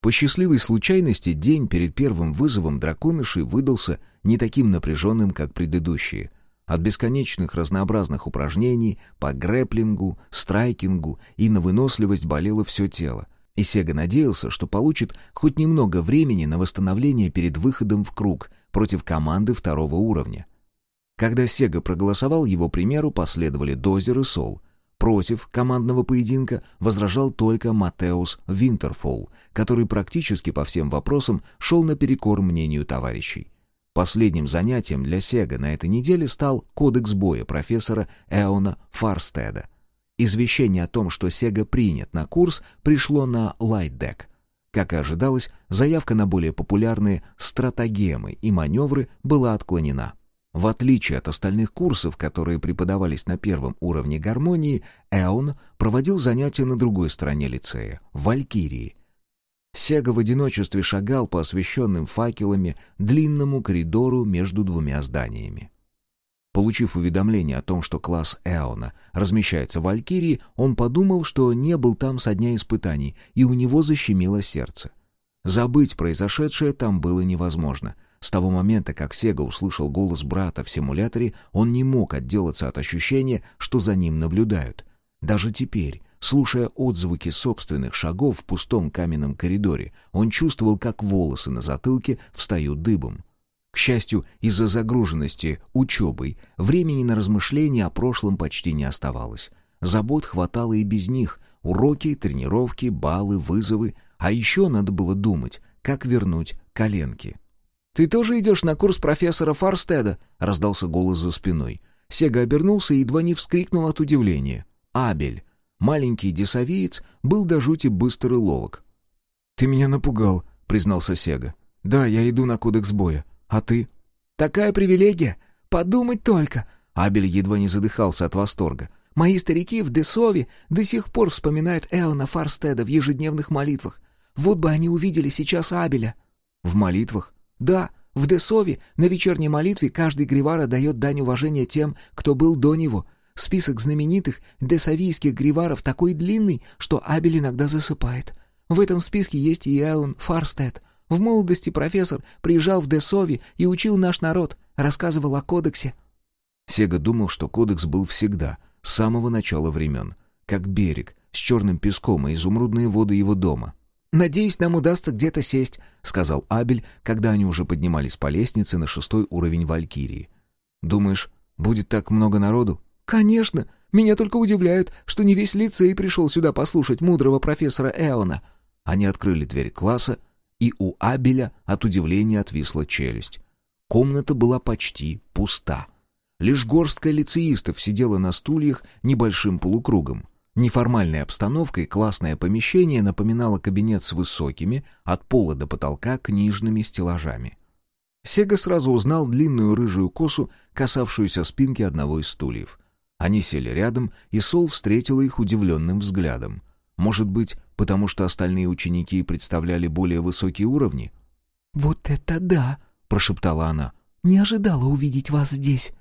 По счастливой случайности день перед первым вызовом драконышей выдался не таким напряженным, как предыдущие. От бесконечных разнообразных упражнений по грэплингу, страйкингу и на выносливость болело все тело. И Сега надеялся, что получит хоть немного времени на восстановление перед выходом в круг против команды второго уровня. Когда Сега проголосовал, его примеру последовали Дозер и Сол — Против командного поединка возражал только Матеус Винтерфолл, который практически по всем вопросам шел наперекор мнению товарищей. Последним занятием для Сега на этой неделе стал кодекс боя профессора Эона Фарстеда. Извещение о том, что Сега принят на курс, пришло на лайтдек. Как и ожидалось, заявка на более популярные стратагемы и маневры была отклонена. В отличие от остальных курсов, которые преподавались на первом уровне гармонии, Эон проводил занятия на другой стороне лицея, в Валькирии. Сега в одиночестве шагал по освещенным факелами длинному коридору между двумя зданиями. Получив уведомление о том, что класс Эона размещается в Валькирии, он подумал, что не был там со дня испытаний, и у него защемило сердце. Забыть произошедшее там было невозможно — с того момента, как Сега услышал голос брата в симуляторе, он не мог отделаться от ощущения, что за ним наблюдают. Даже теперь, слушая отзвуки собственных шагов в пустом каменном коридоре, он чувствовал, как волосы на затылке встают дыбом. К счастью, из-за загруженности учебой времени на размышления о прошлом почти не оставалось. Забот хватало и без них. Уроки, тренировки, баллы, вызовы. А еще надо было думать, как вернуть коленки. «Ты тоже идешь на курс профессора Фарстеда?» — раздался голос за спиной. Сега обернулся и едва не вскрикнул от удивления. Абель, маленький десавиец, был до жути быстр и ловок. «Ты меня напугал», — признался Сега. «Да, я иду на кодекс боя. А ты?» «Такая привилегия! Подумать только!» Абель едва не задыхался от восторга. «Мои старики в Десове до сих пор вспоминают Эона Фарстеда в ежедневных молитвах. Вот бы они увидели сейчас Абеля». «В молитвах? Да, в Десове на вечерней молитве каждый гривара дает дань уважения тем, кто был до него. Список знаменитых десавийских гриваров такой длинный, что Абель иногда засыпает. В этом списке есть и Эон Фарстед. В молодости профессор приезжал в Десове и учил наш народ, рассказывал о кодексе. Сега думал, что кодекс был всегда, с самого начала времен, как берег, с черным песком и изумрудные воды его дома. «Надеюсь, нам удастся где-то сесть», — сказал Абель, когда они уже поднимались по лестнице на шестой уровень Валькирии. «Думаешь, будет так много народу?» «Конечно! Меня только удивляют, что не весь лицей пришел сюда послушать мудрого профессора Эона». Они открыли дверь класса, и у Абеля от удивления отвисла челюсть. Комната была почти пуста. Лишь горстка лицеистов сидела на стульях небольшим полукругом. Неформальной обстановкой классное помещение напоминало кабинет с высокими, от пола до потолка, книжными стеллажами. Сега сразу узнал длинную рыжую косу, касавшуюся спинки одного из стульев. Они сели рядом, и Сол встретила их удивленным взглядом. Может быть, потому что остальные ученики представляли более высокие уровни? «Вот это да!» — прошептала она. «Не ожидала увидеть вас здесь».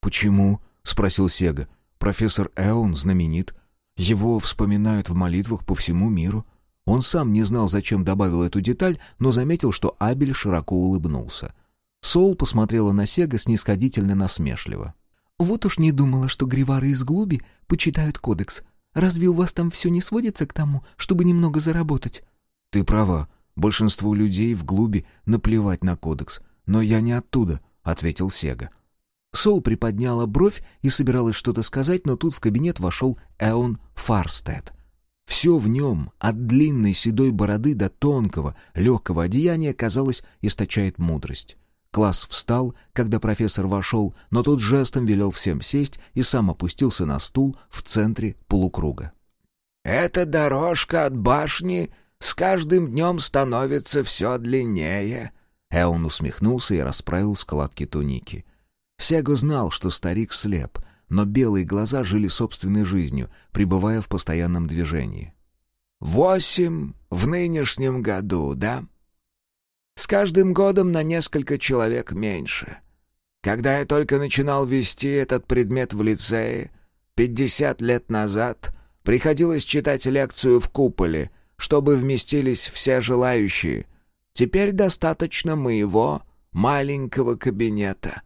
«Почему?» — спросил Сега. «Профессор Эон знаменит. Его вспоминают в молитвах по всему миру. Он сам не знал, зачем добавил эту деталь, но заметил, что Абель широко улыбнулся. Сол посмотрела на Сега снисходительно насмешливо. «Вот уж не думала, что гривары из Глуби почитают кодекс. Разве у вас там все не сводится к тому, чтобы немного заработать?» «Ты права. Большинству людей в Глуби наплевать на кодекс. Но я не оттуда», — ответил Сега. Сол приподняла бровь и собиралась что-то сказать, но тут в кабинет вошел Эон Фарстед. Все в нем, от длинной седой бороды до тонкого, легкого одеяния, казалось, источает мудрость. Класс встал, когда профессор вошел, но тут жестом велел всем сесть и сам опустился на стул в центре полукруга. «Эта дорожка от башни с каждым днем становится все длиннее». Эон усмехнулся и расправил складки туники. Сего знал, что старик слеп, но белые глаза жили собственной жизнью, пребывая в постоянном движении. «Восемь в нынешнем году, да?» С каждым годом на несколько человек меньше. Когда я только начинал вести этот предмет в лицее, пятьдесят лет назад, приходилось читать лекцию в куполе, чтобы вместились все желающие. Теперь достаточно моего маленького кабинета.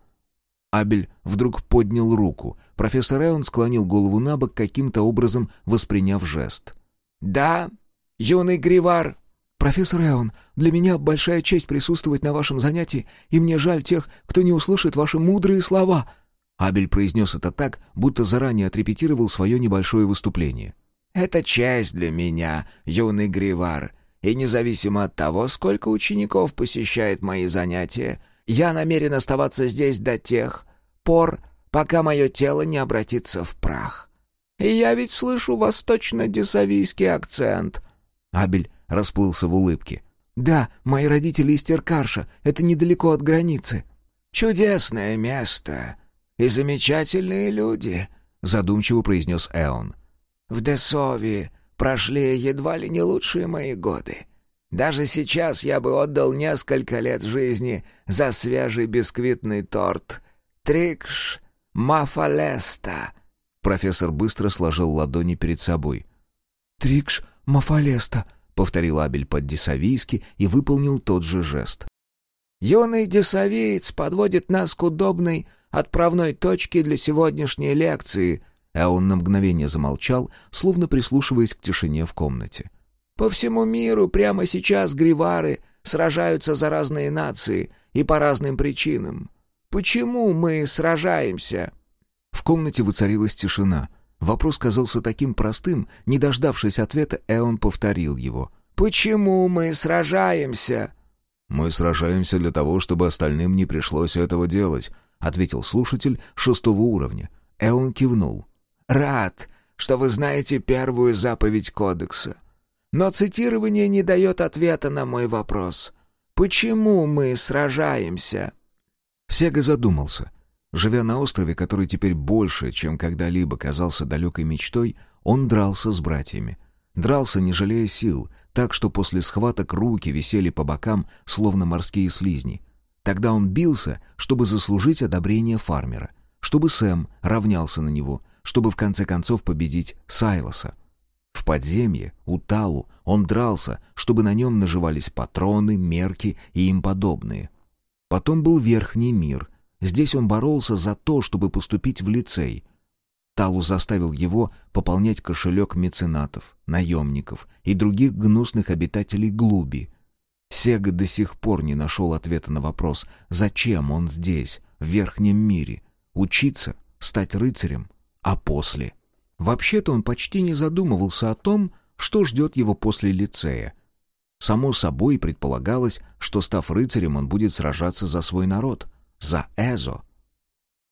Абель вдруг поднял руку. Профессор Эон склонил голову на бок, каким-то образом восприняв жест. «Да, юный Гривар», «Профессор Эон, для меня большая честь присутствовать на вашем занятии, и мне жаль тех, кто не услышит ваши мудрые слова». Абель произнес это так, будто заранее отрепетировал свое небольшое выступление. «Это честь для меня, юный Гривар, и независимо от того, сколько учеников посещает мои занятия, я намерен оставаться здесь до тех пор, пока мое тело не обратится в прах. И я ведь слышу восточно-десавийский акцент». Абель расплылся в улыбке. «Да, мои родители из Теркарша, это недалеко от границы». «Чудесное место и замечательные люди», — задумчиво произнес Эон. «В Десове прошли едва ли не лучшие мои годы. Даже сейчас я бы отдал несколько лет жизни за свежий бисквитный торт. Трикш Мафалеста». Профессор быстро сложил ладони перед собой. «Трикш Мафалеста», — повторил Абель по-десавийски и выполнил тот же жест. «Юный десавиец подводит нас к удобной отправной точке для сегодняшней лекции», а он на мгновение замолчал, словно прислушиваясь к тишине в комнате. «По всему миру прямо сейчас гривары сражаются за разные нации и по разным причинам. Почему мы сражаемся?» В комнате воцарилась тишина — Вопрос казался таким простым, не дождавшись ответа, Эон повторил его. «Почему мы сражаемся?» «Мы сражаемся для того, чтобы остальным не пришлось этого делать», ответил слушатель шестого уровня. Эон кивнул. «Рад, что вы знаете первую заповедь Кодекса. Но цитирование не дает ответа на мой вопрос. Почему мы сражаемся?» Сега задумался. Живя на острове, который теперь больше, чем когда-либо казался далекой мечтой, он дрался с братьями. Дрался, не жалея сил, так что после схваток руки висели по бокам, словно морские слизни. Тогда он бился, чтобы заслужить одобрение фармера, чтобы Сэм равнялся на него, чтобы в конце концов победить Сайлоса. В подземье, у Талу, он дрался, чтобы на нем наживались патроны, мерки и им подобные. Потом был верхний мир — Здесь он боролся за то, чтобы поступить в лицей. Талу заставил его пополнять кошелек меценатов, наемников и других гнусных обитателей Глуби. Сега до сих пор не нашел ответа на вопрос, зачем он здесь, в верхнем мире, учиться, стать рыцарем, а после. Вообще-то он почти не задумывался о том, что ждет его после лицея. Само собой предполагалось, что, став рыцарем, он будет сражаться за свой народ — за Эзо.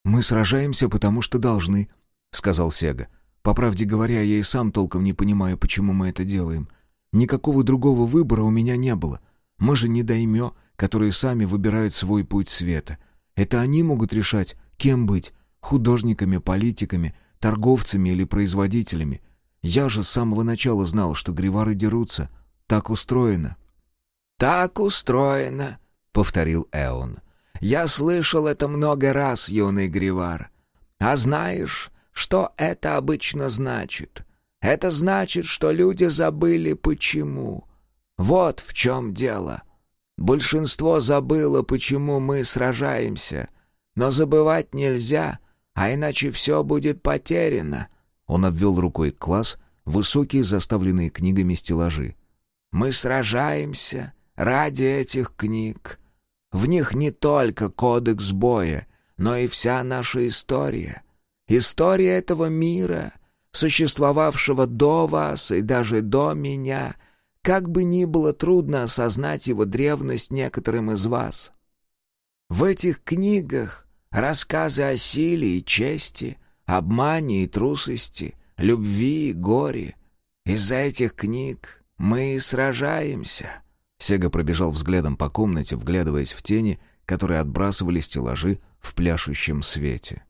«Мы сражаемся, потому что должны», — сказал Сега. «По правде говоря, я и сам толком не понимаю, почему мы это делаем. Никакого другого выбора у меня не было. Мы же не даймё, которые сами выбирают свой путь света. Это они могут решать, кем быть — художниками, политиками, торговцами или производителями. Я же с самого начала знал, что гривары дерутся. Так устроено». «Так устроено», — повторил Эон. Я слышал это много раз, юный Гривар. А знаешь, что это обычно значит? Это значит, что люди забыли почему. Вот в чем дело. Большинство забыло, почему мы сражаемся. Но забывать нельзя, а иначе все будет потеряно. Он обвел рукой класс, высокие заставленные книгами стеллажи. Мы сражаемся ради этих книг. В них не только кодекс боя, но и вся наша история. История этого мира, существовавшего до вас и даже до меня, как бы ни было трудно осознать его древность некоторым из вас. В этих книгах рассказы о силе и чести, обмане и трусости, любви и горе. Из-за этих книг мы и сражаемся». Сега пробежал взглядом по комнате, вглядываясь в тени, которые отбрасывали стеллажи в пляшущем свете.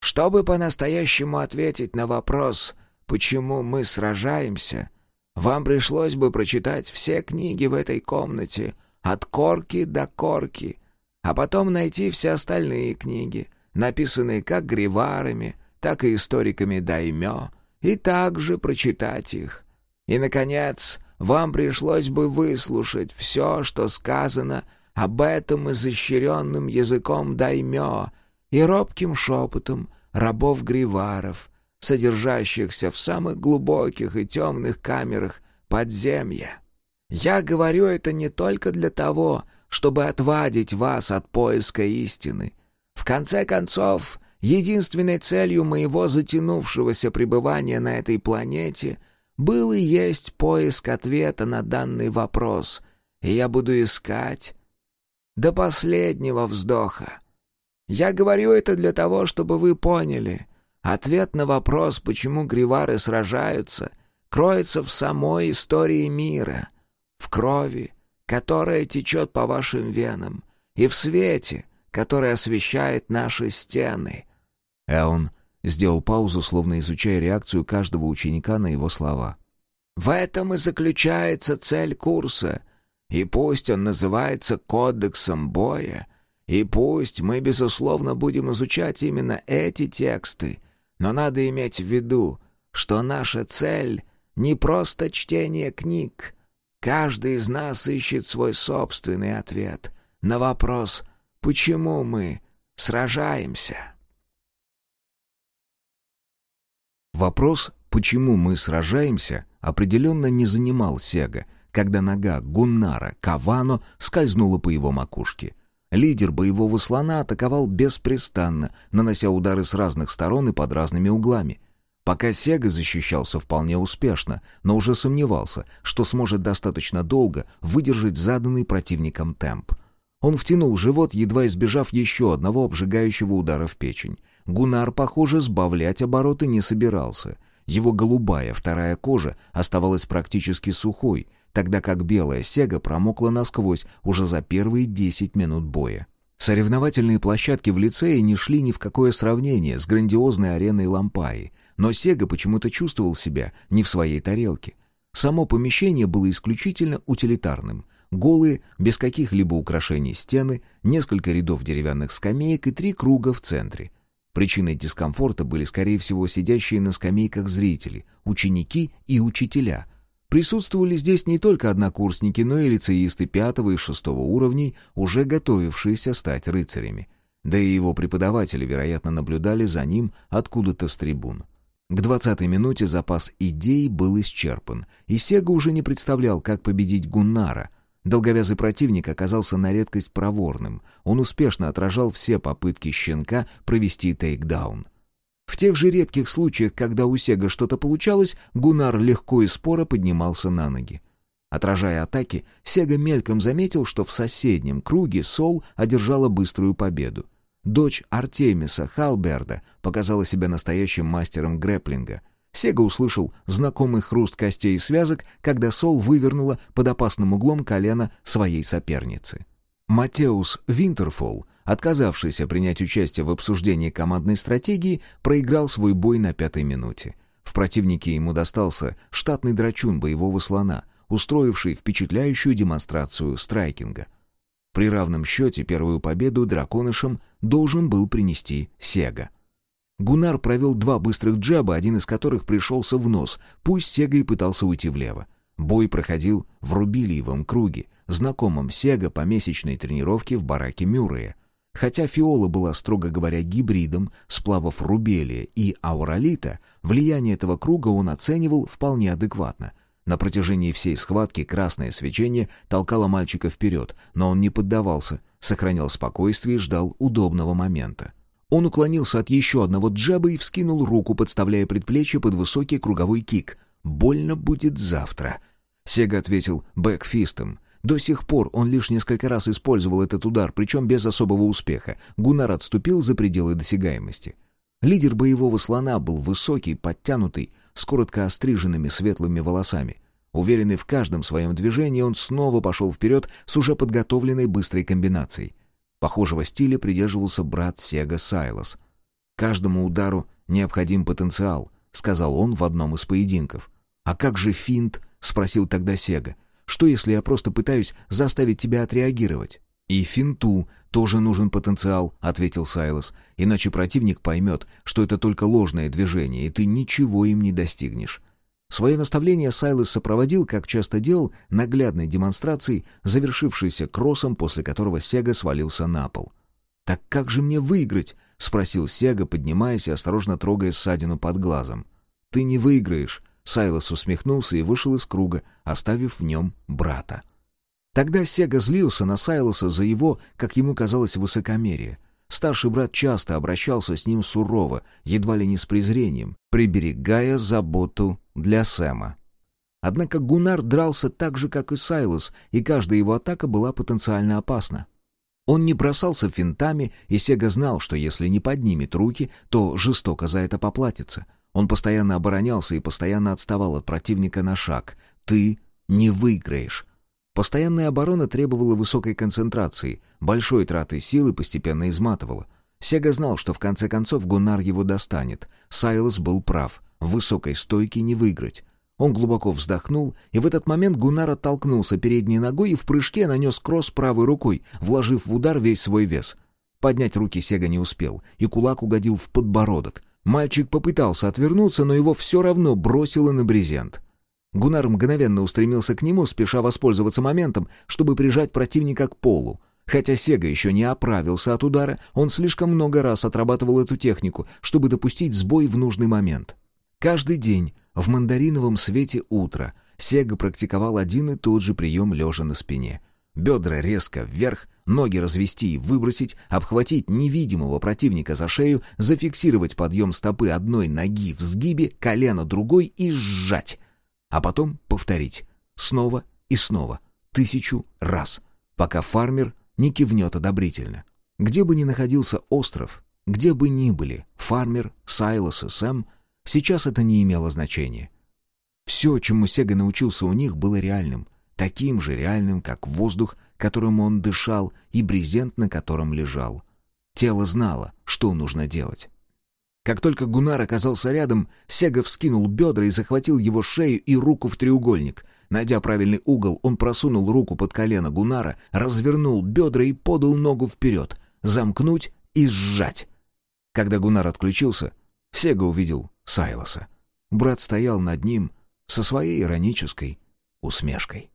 «Чтобы по-настоящему ответить на вопрос, почему мы сражаемся, вам пришлось бы прочитать все книги в этой комнате, от корки до корки, а потом найти все остальные книги, написанные как гриварами, так и историками даймё, и также прочитать их. И, наконец, вам пришлось бы выслушать все, что сказано об этом изощренным языком даймё и робким шепотом рабов-гриваров, содержащихся в самых глубоких и темных камерах подземья. Я говорю это не только для того, чтобы отвадить вас от поиска истины. В конце концов, единственной целью моего затянувшегося пребывания на этой планете был и есть поиск ответа на данный вопрос, и я буду искать до последнего вздоха. Я говорю это для того, чтобы вы поняли. Ответ на вопрос, почему гривары сражаются, кроется в самой истории мира, в крови, которая течет по вашим венам, и в свете, который освещает наши стены». Эон сделал паузу, словно изучая реакцию каждого ученика на его слова. «В этом и заключается цель курса, и пусть он называется «Кодексом боя», и пусть мы, безусловно, будем изучать именно эти тексты, но надо иметь в виду, что наша цель — не просто чтение книг. Каждый из нас ищет свой собственный ответ на вопрос, почему мы сражаемся. Вопрос, почему мы сражаемся, определенно не занимал Сега, когда нога Гуннара Кавано скользнула по его макушке. Лидер боевого слона атаковал беспрестанно, нанося удары с разных сторон и под разными углами. Пока Сега защищался вполне успешно, но уже сомневался, что сможет достаточно долго выдержать заданный противником темп. Он втянул живот, едва избежав еще одного обжигающего удара в печень. Гунар, похоже, сбавлять обороты не собирался. Его голубая вторая кожа оставалась практически сухой, тогда как белая сега промокла насквозь уже за первые десять минут боя. Соревновательные площадки в лицее не шли ни в какое сравнение с грандиозной ареной Лампаи, но Сега почему-то чувствовал себя не в своей тарелке. Само помещение было исключительно утилитарным. Голые, без каких-либо украшений стены, несколько рядов деревянных скамеек и три круга в центре. Причиной дискомфорта были, скорее всего, сидящие на скамейках зрители, ученики и учителя. Присутствовали здесь не только однокурсники, но и лицеисты пятого и шестого уровней, уже готовившиеся стать рыцарями. Да и его преподаватели, вероятно, наблюдали за ним откуда-то с трибун. К двадцатой минуте запас идей был исчерпан, и Сега уже не представлял, как победить Гуннара, Долговязый противник оказался на редкость проворным. Он успешно отражал все попытки щенка провести тейкдаун. В тех же редких случаях, когда у Сега что-то получалось, Гунар легко и споро поднимался на ноги. Отражая атаки, Сега мельком заметил, что в соседнем круге Сол одержала быструю победу. Дочь Артемиса Халберда показала себя настоящим мастером грэплинга — Сега услышал знакомый хруст костей и связок, когда Сол вывернула под опасным углом колено своей соперницы. Матеус Винтерфолл, отказавшийся принять участие в обсуждении командной стратегии, проиграл свой бой на пятой минуте. В противнике ему достался штатный драчун боевого слона, устроивший впечатляющую демонстрацию страйкинга. При равном счете первую победу драконышам должен был принести Сега. Гунар провел два быстрых джаба, один из которых пришелся в нос, пусть Сега и пытался уйти влево. Бой проходил в Рубилиевом круге, знакомом Сега по месячной тренировке в бараке Мюррея. Хотя Фиола была, строго говоря, гибридом сплавов рубелия и ауралита, влияние этого круга он оценивал вполне адекватно. На протяжении всей схватки красное свечение толкало мальчика вперед, но он не поддавался, сохранял спокойствие и ждал удобного момента. Он уклонился от еще одного джаба и вскинул руку, подставляя предплечье под высокий круговой кик. «Больно будет завтра». Сега ответил бэкфистом. До сих пор он лишь несколько раз использовал этот удар, причем без особого успеха. Гуннар отступил за пределы досягаемости. Лидер боевого слона был высокий, подтянутый, с коротко остриженными светлыми волосами. Уверенный в каждом своем движении, он снова пошел вперед с уже подготовленной быстрой комбинацией. Похожего стиля придерживался брат Сега Сайлос. «Каждому удару необходим потенциал», — сказал он в одном из поединков. «А как же финт?» — спросил тогда Сега. «Что, если я просто пытаюсь заставить тебя отреагировать?» «И финту тоже нужен потенциал», — ответил Сайлос. «Иначе противник поймет, что это только ложное движение, и ты ничего им не достигнешь». Свое наставление Сайлос сопроводил, как часто делал, наглядной демонстрацией, завершившейся кроссом, после которого Сега свалился на пол. «Так как же мне выиграть?» — спросил Сега, поднимаясь и осторожно трогая ссадину под глазом. «Ты не выиграешь», — Сайлос усмехнулся и вышел из круга, оставив в нем брата. Тогда Сега злился на Сайлоса за его, как ему казалось, высокомерие. Старший брат часто обращался с ним сурово, едва ли не с презрением, приберегая заботу для Сэма. Однако Гунар дрался так же, как и Сайлос, и каждая его атака была потенциально опасна. Он не бросался финтами, и Сега знал, что если не поднимет руки, то жестоко за это поплатится. Он постоянно оборонялся и постоянно отставал от противника на шаг. «Ты не выиграешь», Постоянная оборона требовала высокой концентрации, большой траты сил и постепенно изматывала. Сега знал, что в конце концов Гуннар его достанет. Сайлос был прав. В высокой стойке не выиграть. Он глубоко вздохнул, и в этот момент Гуннар оттолкнулся передней ногой и в прыжке нанес кросс правой рукой, вложив в удар весь свой вес. Поднять руки Сега не успел, и кулак угодил в подбородок. Мальчик попытался отвернуться, но его все равно бросило на брезент. Гунар мгновенно устремился к нему, спеша воспользоваться моментом, чтобы прижать противника к полу. Хотя Сега еще не оправился от удара, он слишком много раз отрабатывал эту технику, чтобы допустить сбой в нужный момент. Каждый день в мандариновом свете утра Сега практиковал один и тот же прием лежа на спине. Бедра резко вверх, ноги развести и выбросить, обхватить невидимого противника за шею, зафиксировать подъем стопы одной ноги в сгибе, колено другой и сжать а потом повторить. Снова и снова. Тысячу раз. Пока фармер не кивнет одобрительно. Где бы ни находился остров, где бы ни были фармер, Сайлос и Сэм, сейчас это не имело значения. Все, чему Сега научился у них, было реальным. Таким же реальным, как воздух, которым он дышал, и брезент, на котором лежал. Тело знало, что нужно делать. Как только Гунар оказался рядом, Сега вскинул бедра и захватил его шею и руку в треугольник. Найдя правильный угол, он просунул руку под колено Гунара, развернул бедра и подал ногу вперед. Замкнуть и сжать. Когда Гунар отключился, Сега увидел Сайлоса. Брат стоял над ним со своей иронической усмешкой.